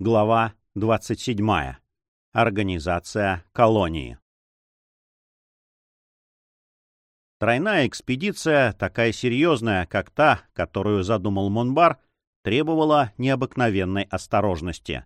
Глава 27. Организация колонии. Тройная экспедиция, такая серьезная, как та, которую задумал Монбар, требовала необыкновенной осторожности.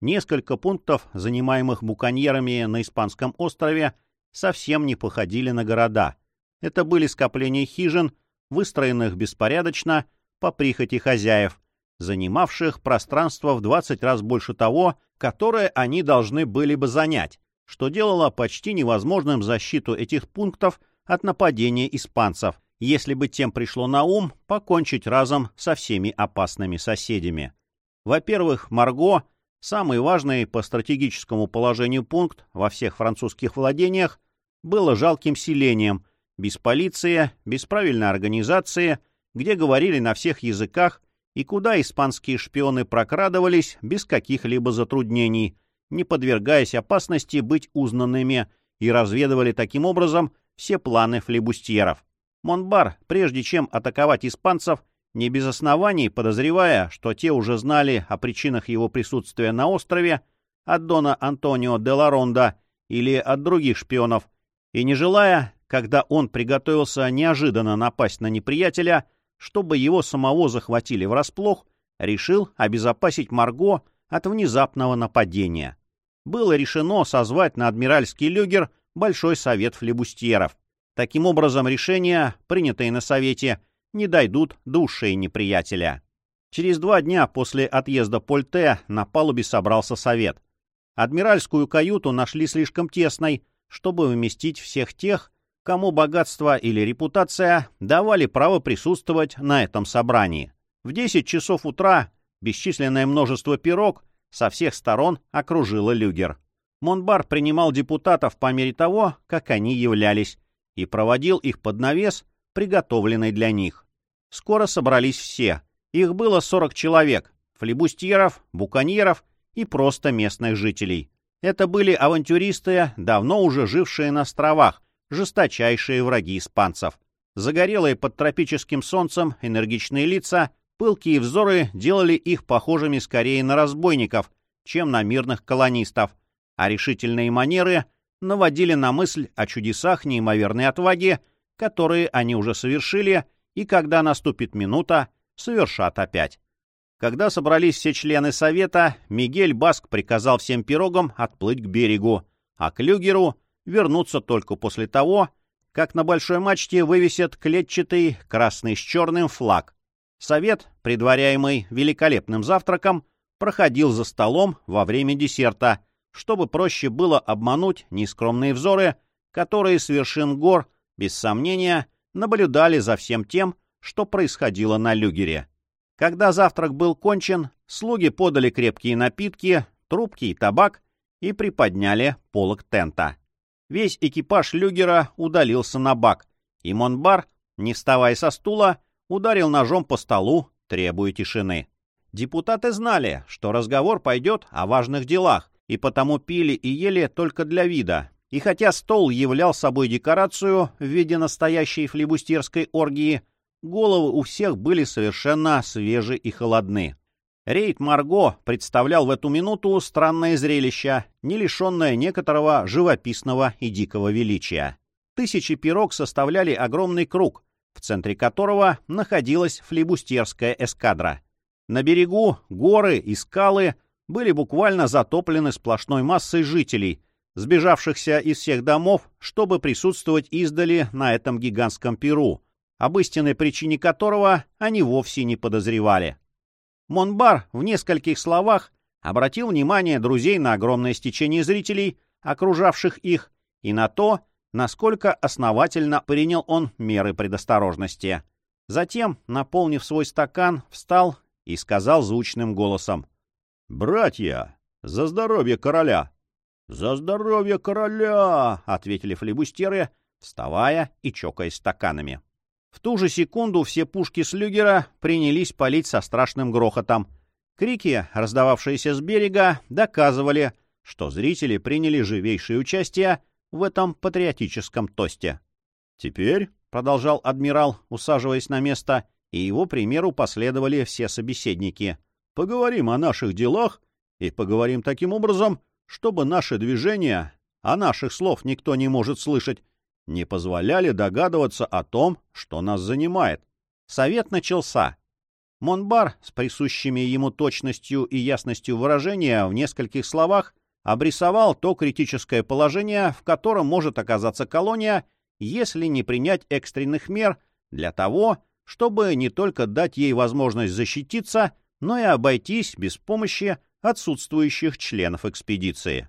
Несколько пунктов, занимаемых буконьерами на Испанском острове, совсем не походили на города. Это были скопления хижин, выстроенных беспорядочно, по прихоти хозяев, занимавших пространство в 20 раз больше того, которое они должны были бы занять, что делало почти невозможным защиту этих пунктов от нападения испанцев, если бы тем пришло на ум покончить разом со всеми опасными соседями. Во-первых, Марго, самый важный по стратегическому положению пункт во всех французских владениях, было жалким селением, без полиции, без правильной организации, где говорили на всех языках и куда испанские шпионы прокрадывались без каких-либо затруднений, не подвергаясь опасности быть узнанными, и разведывали таким образом все планы флебустьеров. Монбар, прежде чем атаковать испанцев, не без оснований подозревая, что те уже знали о причинах его присутствия на острове, от Дона Антонио де Ларонда или от других шпионов, и не желая, когда он приготовился неожиданно напасть на неприятеля, чтобы его самого захватили врасплох, решил обезопасить Марго от внезапного нападения. Было решено созвать на Адмиральский люгер Большой совет флебустьеров. Таким образом, решения, принятые на совете, не дойдут до ушей неприятеля. Через два дня после отъезда Польте на палубе собрался совет. Адмиральскую каюту нашли слишком тесной, чтобы вместить всех тех, кому богатство или репутация давали право присутствовать на этом собрании. В 10 часов утра бесчисленное множество пирог со всех сторон окружило люгер. Монбар принимал депутатов по мере того, как они являлись, и проводил их под навес, приготовленный для них. Скоро собрались все. Их было 40 человек — флебустьеров, буконьеров и просто местных жителей. Это были авантюристы, давно уже жившие на островах, жесточайшие враги испанцев. Загорелые под тропическим солнцем энергичные лица, пылкие взоры делали их похожими скорее на разбойников, чем на мирных колонистов, а решительные манеры наводили на мысль о чудесах неимоверной отваги, которые они уже совершили и, когда наступит минута, совершат опять. Когда собрались все члены совета, Мигель Баск приказал всем пирогам отплыть к берегу, а Клюгеру вернуться только после того, как на большой мачте вывесят клетчатый красный с черным флаг. Совет, предваряемый великолепным завтраком, проходил за столом во время десерта, чтобы проще было обмануть нескромные взоры, которые с вершин гор, без сомнения, наблюдали за всем тем, что происходило на люгере. Когда завтрак был кончен, слуги подали крепкие напитки, трубки и табак и приподняли полок тента. Весь экипаж люгера удалился на бак, и Монбар, не вставая со стула, ударил ножом по столу, требуя тишины. Депутаты знали, что разговор пойдет о важных делах, и потому пили и ели только для вида. И хотя стол являл собой декорацию в виде настоящей флебустерской оргии, головы у всех были совершенно свежи и холодны. Рейд Марго представлял в эту минуту странное зрелище, не лишенное некоторого живописного и дикого величия. Тысячи пирог составляли огромный круг, в центре которого находилась флибустерская эскадра. На берегу горы и скалы были буквально затоплены сплошной массой жителей, сбежавшихся из всех домов, чтобы присутствовать издали на этом гигантском пиру, об истинной причине которого они вовсе не подозревали. Монбар в нескольких словах обратил внимание друзей на огромное стечение зрителей, окружавших их, и на то, насколько основательно принял он меры предосторожности. Затем, наполнив свой стакан, встал и сказал звучным голосом. «Братья, за здоровье короля!» «За здоровье короля!» — ответили флебустеры, вставая и чокаясь стаканами. В ту же секунду все пушки Слюгера принялись палить со страшным грохотом. Крики, раздававшиеся с берега, доказывали, что зрители приняли живейшее участие в этом патриотическом тосте. «Теперь», — продолжал адмирал, усаживаясь на место, и его примеру последовали все собеседники, — «поговорим о наших делах и поговорим таким образом, чтобы наши движения, а наших слов никто не может слышать, не позволяли догадываться о том, что нас занимает. Совет начался. Монбар с присущими ему точностью и ясностью выражения в нескольких словах обрисовал то критическое положение, в котором может оказаться колония, если не принять экстренных мер для того, чтобы не только дать ей возможность защититься, но и обойтись без помощи отсутствующих членов экспедиции.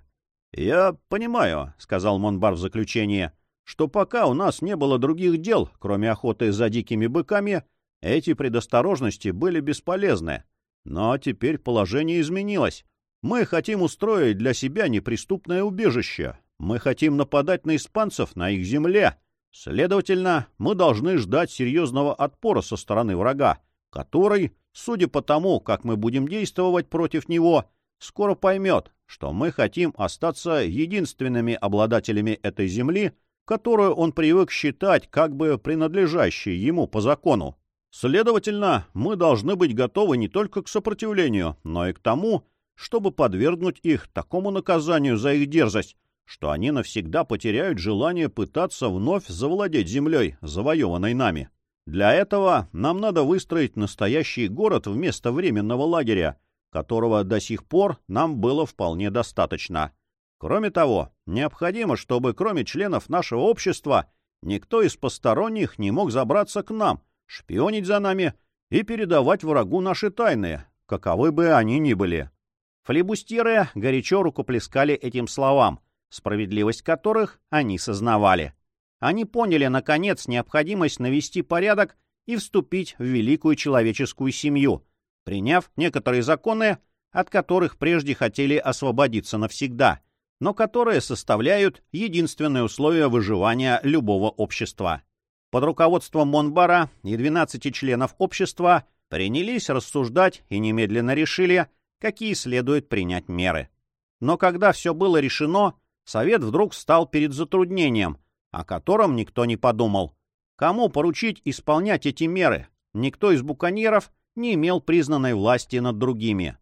«Я понимаю», — сказал Монбар в заключение, — «что пока у нас не было других дел, кроме охоты за дикими быками, эти предосторожности были бесполезны. Но теперь положение изменилось. Мы хотим устроить для себя неприступное убежище. Мы хотим нападать на испанцев на их земле. Следовательно, мы должны ждать серьезного отпора со стороны врага, который, судя по тому, как мы будем действовать против него, скоро поймет, что мы хотим остаться единственными обладателями этой земли, которую он привык считать как бы принадлежащей ему по закону. Следовательно, мы должны быть готовы не только к сопротивлению, но и к тому, чтобы подвергнуть их такому наказанию за их дерзость, что они навсегда потеряют желание пытаться вновь завладеть землей, завоеванной нами. Для этого нам надо выстроить настоящий город вместо временного лагеря, которого до сих пор нам было вполне достаточно. Кроме того, необходимо, чтобы кроме членов нашего общества никто из посторонних не мог забраться к нам, шпионить за нами и передавать врагу наши тайны, каковы бы они ни были. Флебустьеры горячо рукоплескали этим словам, справедливость которых они сознавали. Они поняли, наконец, необходимость навести порядок и вступить в великую человеческую семью, приняв некоторые законы, от которых прежде хотели освободиться навсегда, но которые составляют единственное условие выживания любого общества. Под руководством Монбара и 12 членов общества принялись рассуждать и немедленно решили, какие следует принять меры. Но когда все было решено, Совет вдруг стал перед затруднением, о котором никто не подумал. Кому поручить исполнять эти меры? Никто из буконьеров не имел признанной власти над другими.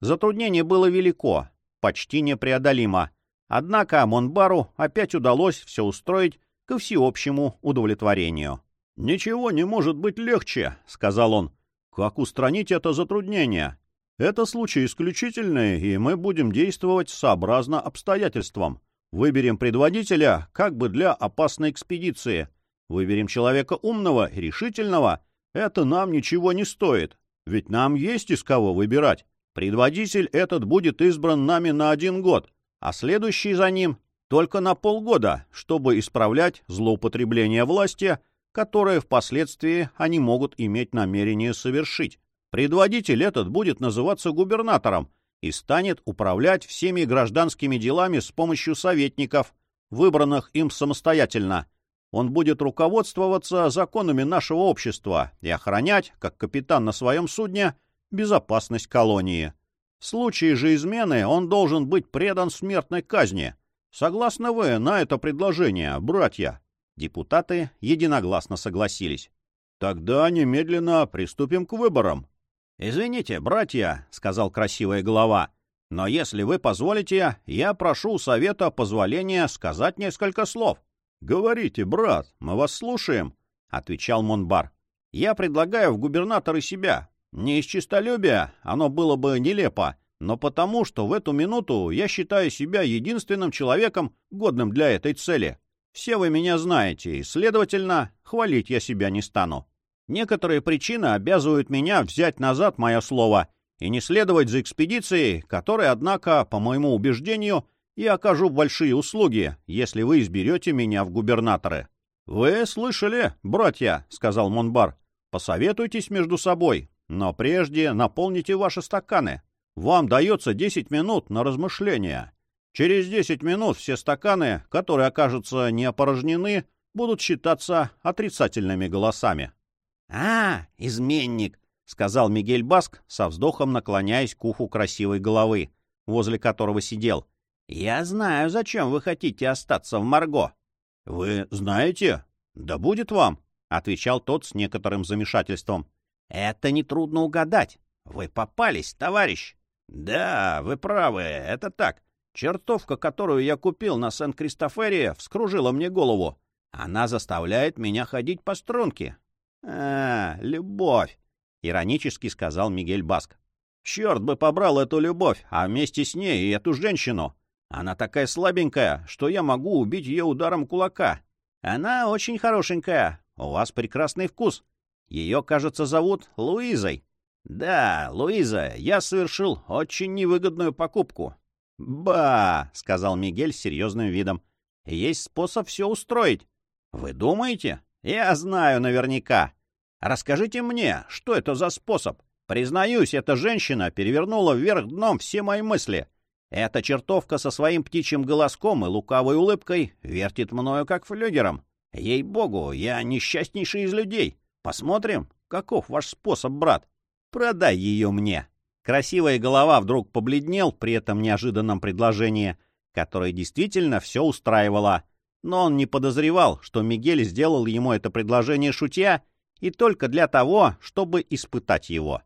Затруднение было велико, почти непреодолимо. Однако Монбару опять удалось все устроить ко всеобщему удовлетворению. «Ничего не может быть легче», — сказал он. «Как устранить это затруднение? Это случай исключительный, и мы будем действовать сообразно обстоятельствам. Выберем предводителя как бы для опасной экспедиции. Выберем человека умного и решительного. Это нам ничего не стоит. Ведь нам есть из кого выбирать. Предводитель этот будет избран нами на один год, а следующий за ним только на полгода, чтобы исправлять злоупотребление власти, которое впоследствии они могут иметь намерение совершить. Предводитель этот будет называться губернатором и станет управлять всеми гражданскими делами с помощью советников, выбранных им самостоятельно. Он будет руководствоваться законами нашего общества и охранять, как капитан на своем судне, безопасность колонии. В случае же измены он должен быть предан смертной казни. Согласны вы на это предложение, братья? Депутаты единогласно согласились. Тогда немедленно приступим к выборам. «Извините, братья», — сказал красивая голова, — «но если вы позволите, я прошу у совета позволения сказать несколько слов». «Говорите, брат, мы вас слушаем», — отвечал Монбар. «Я предлагаю в губернаторы себя. Не из честолюбия, оно было бы нелепо, но потому, что в эту минуту я считаю себя единственным человеком, годным для этой цели. Все вы меня знаете, и, следовательно, хвалить я себя не стану. Некоторые причины обязывают меня взять назад мое слово и не следовать за экспедицией, которой, однако, по моему убеждению, я окажу большие услуги, если вы изберете меня в губернаторы. — Вы слышали, братья, — сказал Монбар, — посоветуйтесь между собой, но прежде наполните ваши стаканы. Вам дается десять минут на размышления. Через десять минут все стаканы, которые окажутся не опорожнены, будут считаться отрицательными голосами. «А, изменник!» — сказал Мигель Баск, со вздохом наклоняясь к уху красивой головы, возле которого сидел. «Я знаю, зачем вы хотите остаться в Марго». «Вы знаете? Да будет вам!» — отвечал тот с некоторым замешательством. «Это нетрудно угадать. Вы попались, товарищ. «Да, вы правы, это так. Чертовка, которую я купил на Сен-Кристофере, вскружила мне голову. Она заставляет меня ходить по струнке». «А, любовь», — иронически сказал Мигель Баск. «Черт бы побрал эту любовь, а вместе с ней и эту женщину. Она такая слабенькая, что я могу убить ее ударом кулака. Она очень хорошенькая, у вас прекрасный вкус. Ее, кажется, зовут Луизой. Да, Луиза, я совершил очень невыгодную покупку. Ба, сказал Мигель с серьезным видом. Есть способ все устроить. Вы думаете? Я знаю наверняка. Расскажите мне, что это за способ? Признаюсь, эта женщина перевернула вверх дном все мои мысли. Эта чертовка со своим птичьим голоском и лукавой улыбкой вертит мною как флюгером. Ей-богу, я несчастнейший из людей. Посмотрим, каков ваш способ, брат. Продай ее мне. Красивая голова вдруг побледнел при этом неожиданном предложении, которое действительно все устраивало. Но он не подозревал, что Мигель сделал ему это предложение шутя и только для того, чтобы испытать его.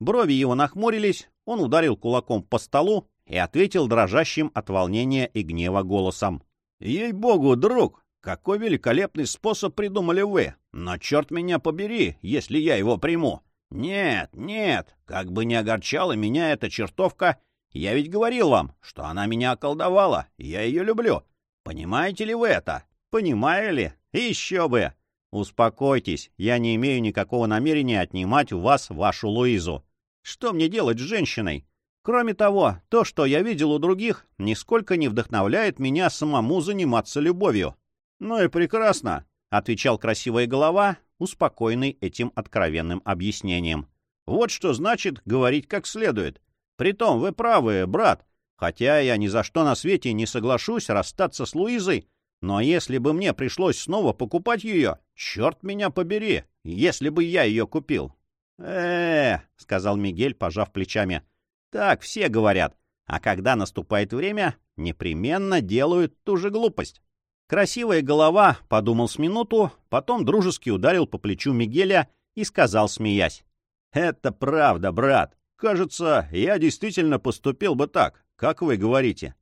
Брови его нахмурились, он ударил кулаком по столу и ответил дрожащим от волнения и гнева голосом. «Ей-богу, друг, какой великолепный способ придумали вы! Но черт меня побери, если я его приму! Нет, нет, как бы не огорчала меня эта чертовка, я ведь говорил вам, что она меня околдовала, я ее люблю. Понимаете ли вы это? Понимаю ли? Еще бы! Успокойтесь, я не имею никакого намерения отнимать у вас вашу Луизу. Что мне делать с женщиной? Кроме того, то, что я видел у других, нисколько не вдохновляет меня самому заниматься любовью. «Ну и прекрасно», — отвечал красивая голова, успокоенный этим откровенным объяснением. «Вот что значит говорить как следует. Притом вы правы, брат, хотя я ни за что на свете не соглашусь расстаться с Луизой, но если бы мне пришлось снова покупать ее, черт меня побери, если бы я ее купил». «Э-э-э», сказал Мигель, пожав плечами, — «так все говорят, а когда наступает время, непременно делают ту же глупость». Красивая голова, подумал с минуту, потом дружески ударил по плечу Мигеля и сказал, смеясь. «Это правда, брат. Кажется, я действительно поступил бы так, как вы говорите».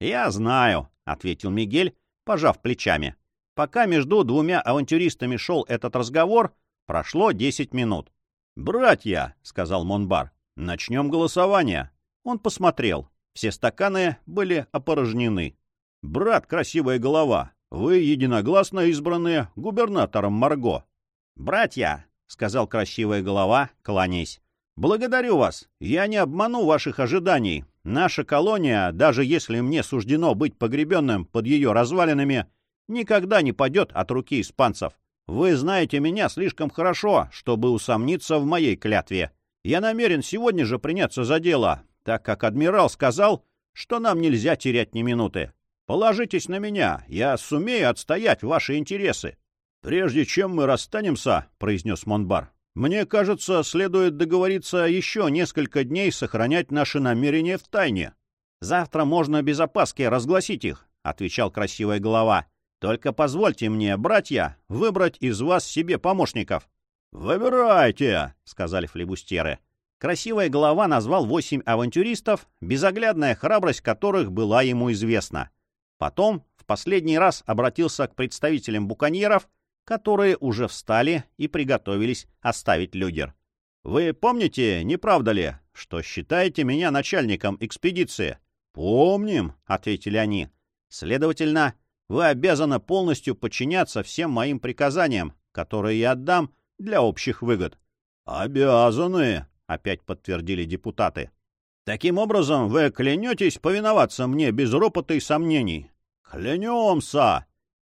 «Я знаю», — ответил Мигель, пожав плечами. Пока между двумя авантюристами шел этот разговор, прошло десять минут. «Братья», — сказал Монбар, — «начнем голосование». Он посмотрел. Все стаканы были опорожнены. «Брат, красивая голова, вы единогласно избраны губернатором Марго». «Братья», — сказал красивая голова, кланяясь, — «благодарю вас. Я не обману ваших ожиданий. Наша колония, даже если мне суждено быть погребенным под ее развалинами, никогда не падет от руки испанцев. Вы знаете меня слишком хорошо, чтобы усомниться в моей клятве. Я намерен сегодня же приняться за дело, так как адмирал сказал, что нам нельзя терять ни минуты. Положитесь на меня, я сумею отстоять ваши интересы. Прежде чем мы расстанемся, — произнес Монбар, — мне кажется, следует договориться еще несколько дней сохранять наши намерения в тайне. Завтра можно без опаски разгласить их, — отвечал красивая голова. Только позвольте мне, братья, выбрать из вас себе помощников. «Выбирайте!» — сказали флебустеры. Красивая голова назвал восемь авантюристов, безоглядная храбрость которых была ему известна. Потом в последний раз обратился к представителям буконьеров, которые уже встали и приготовились оставить люгер. «Вы помните, не правда ли, что считаете меня начальником экспедиции?» «Помним», — ответили они. «Следовательно, вы обязаны полностью подчиняться всем моим приказаниям, которые я отдам для общих выгод». «Обязаны», — опять подтвердили депутаты. Таким образом, вы клянетесь повиноваться мне без ропота и сомнений? Клянемся!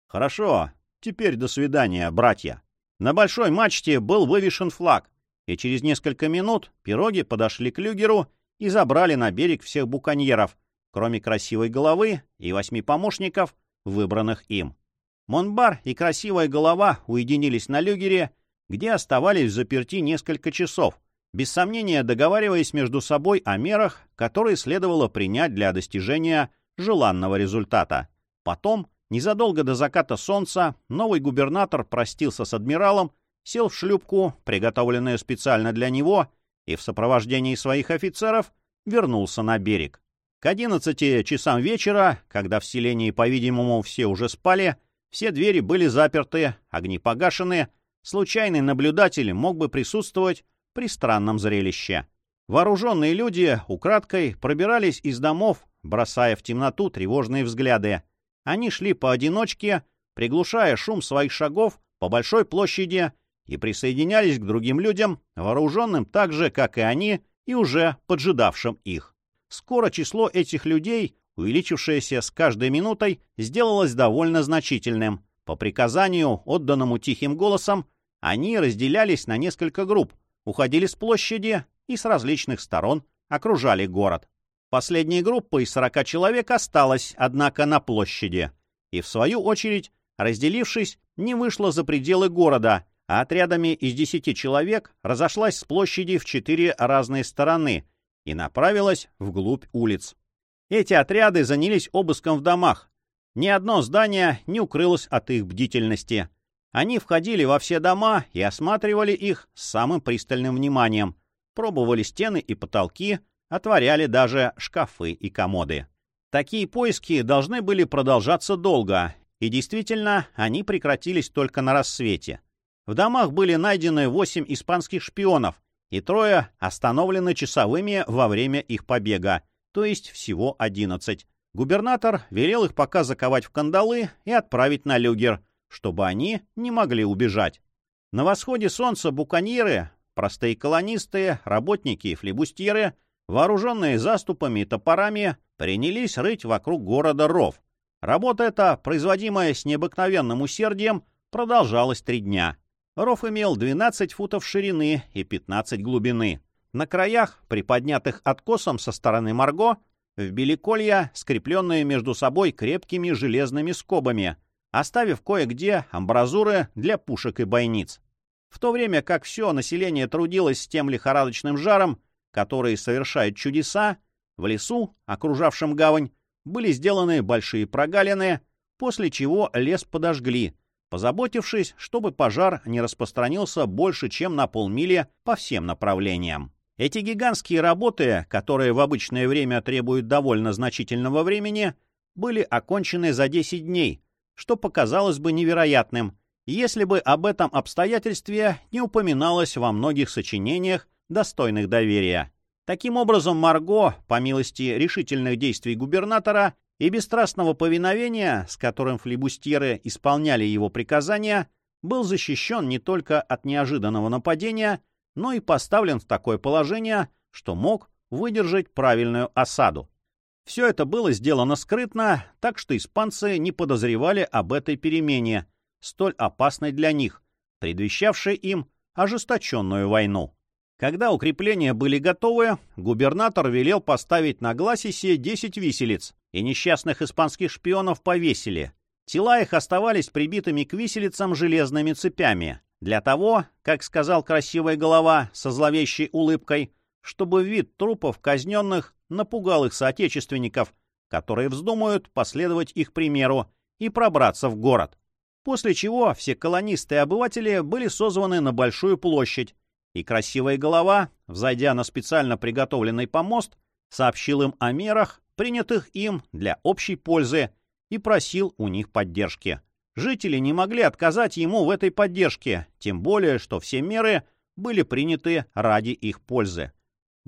Хорошо, теперь до свидания, братья. На большой мачте был вывешен флаг, и через несколько минут пироги подошли к люгеру и забрали на берег всех буконьеров, кроме красивой головы и восьми помощников, выбранных им. Монбар и красивая голова уединились на люгере, где оставались в заперти несколько часов — без сомнения договариваясь между собой о мерах, которые следовало принять для достижения желанного результата. Потом, незадолго до заката солнца, новый губернатор простился с адмиралом, сел в шлюпку, приготовленную специально для него, и в сопровождении своих офицеров вернулся на берег. К 11 часам вечера, когда в селении, по-видимому, все уже спали, все двери были заперты, огни погашены, случайный наблюдатель мог бы присутствовать при странном зрелище. Вооруженные люди украдкой пробирались из домов, бросая в темноту тревожные взгляды. Они шли поодиночке, приглушая шум своих шагов по большой площади и присоединялись к другим людям, вооруженным так же, как и они, и уже поджидавшим их. Скоро число этих людей, увеличившееся с каждой минутой, сделалось довольно значительным. По приказанию, отданному тихим голосом, они разделялись на несколько групп, уходили с площади и с различных сторон окружали город. Последняя группа из 40 человек осталась, однако, на площади. И, в свою очередь, разделившись, не вышла за пределы города, а отрядами из 10 человек разошлась с площади в четыре разные стороны – и направилась вглубь улиц. Эти отряды занялись обыском в домах. Ни одно здание не укрылось от их бдительности. Они входили во все дома и осматривали их с самым пристальным вниманием, пробовали стены и потолки, отворяли даже шкафы и комоды. Такие поиски должны были продолжаться долго, и действительно, они прекратились только на рассвете. В домах были найдены восемь испанских шпионов, и трое остановлены часовыми во время их побега, то есть всего одиннадцать. Губернатор велел их пока заковать в кандалы и отправить на люгер, чтобы они не могли убежать. На восходе солнца буконьеры, простые колонисты, работники и флебустьеры, вооруженные заступами и топорами, принялись рыть вокруг города ров. Работа эта, производимая с необыкновенным усердием, продолжалась три дня. Ров имел 12 футов ширины и 15 глубины. На краях, приподнятых откосом со стороны Марго, вбили колья, скрепленные между собой крепкими железными скобами, оставив кое-где амбразуры для пушек и бойниц. В то время как все население трудилось с тем лихорадочным жаром, который совершает чудеса, в лесу, окружавшем гавань, были сделаны большие прогалины, после чего лес подожгли, позаботившись, чтобы пожар не распространился больше, чем на полмили по всем направлениям. Эти гигантские работы, которые в обычное время требуют довольно значительного времени, были окончены за 10 дней, что показалось бы невероятным, если бы об этом обстоятельстве не упоминалось во многих сочинениях, достойных доверия. Таким образом, Марго, по милости решительных действий губернатора, и бесстрастного повиновения, с которым флибустьеры исполняли его приказания, был защищен не только от неожиданного нападения, но и поставлен в такое положение, что мог выдержать правильную осаду. Все это было сделано скрытно, так что испанцы не подозревали об этой перемене, столь опасной для них, предвещавшей им ожесточенную войну. Когда укрепления были готовы, губернатор велел поставить на Гласисе 10 виселиц, и несчастных испанских шпионов повесили. Тела их оставались прибитыми к виселицам железными цепями. Для того, как сказал красивая голова со зловещей улыбкой, чтобы вид трупов казненных напугал их соотечественников, которые вздумают последовать их примеру и пробраться в город. После чего все колонисты и обыватели были созваны на большую площадь, и красивая голова, взойдя на специально приготовленный помост, сообщил им о мерах, принятых им для общей пользы, и просил у них поддержки. Жители не могли отказать ему в этой поддержке, тем более, что все меры были приняты ради их пользы.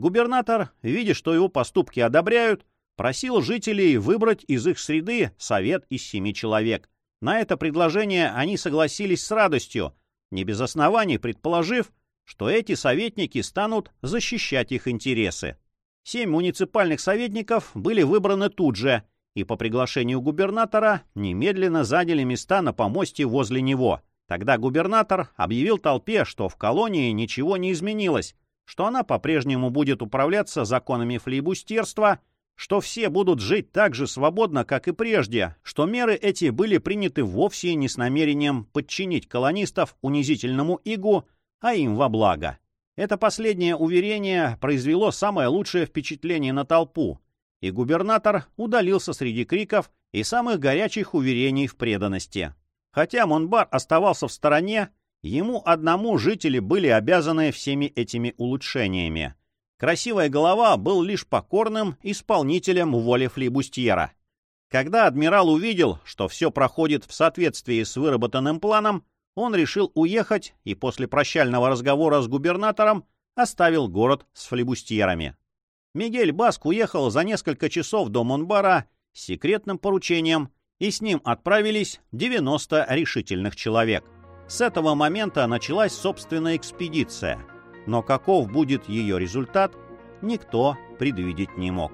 Губернатор, видя, что его поступки одобряют, просил жителей выбрать из их среды совет из семи человек. На это предложение они согласились с радостью, не без оснований предположив, что эти советники станут защищать их интересы. Семь муниципальных советников были выбраны тут же и по приглашению губернатора немедленно заняли места на помосте возле него. Тогда губернатор объявил толпе, что в колонии ничего не изменилось, что она по-прежнему будет управляться законами флейбустерства, что все будут жить так же свободно, как и прежде, что меры эти были приняты вовсе не с намерением подчинить колонистов унизительному игу, а им во благо. Это последнее уверение произвело самое лучшее впечатление на толпу, и губернатор удалился среди криков и самых горячих уверений в преданности. Хотя Монбар оставался в стороне, ему одному жители были обязаны всеми этими улучшениями. Красивая голова был лишь покорным исполнителем воли флибустьера. Когда адмирал увидел, что все проходит в соответствии с выработанным планом, он решил уехать и после прощального разговора с губернатором оставил город с флибустьерами. Мигель Баск уехал за несколько часов до Монбара с секретным поручением, и с ним отправились 90 решительных человек. С этого момента началась собственная экспедиция, но каков будет ее результат, никто предвидеть не мог.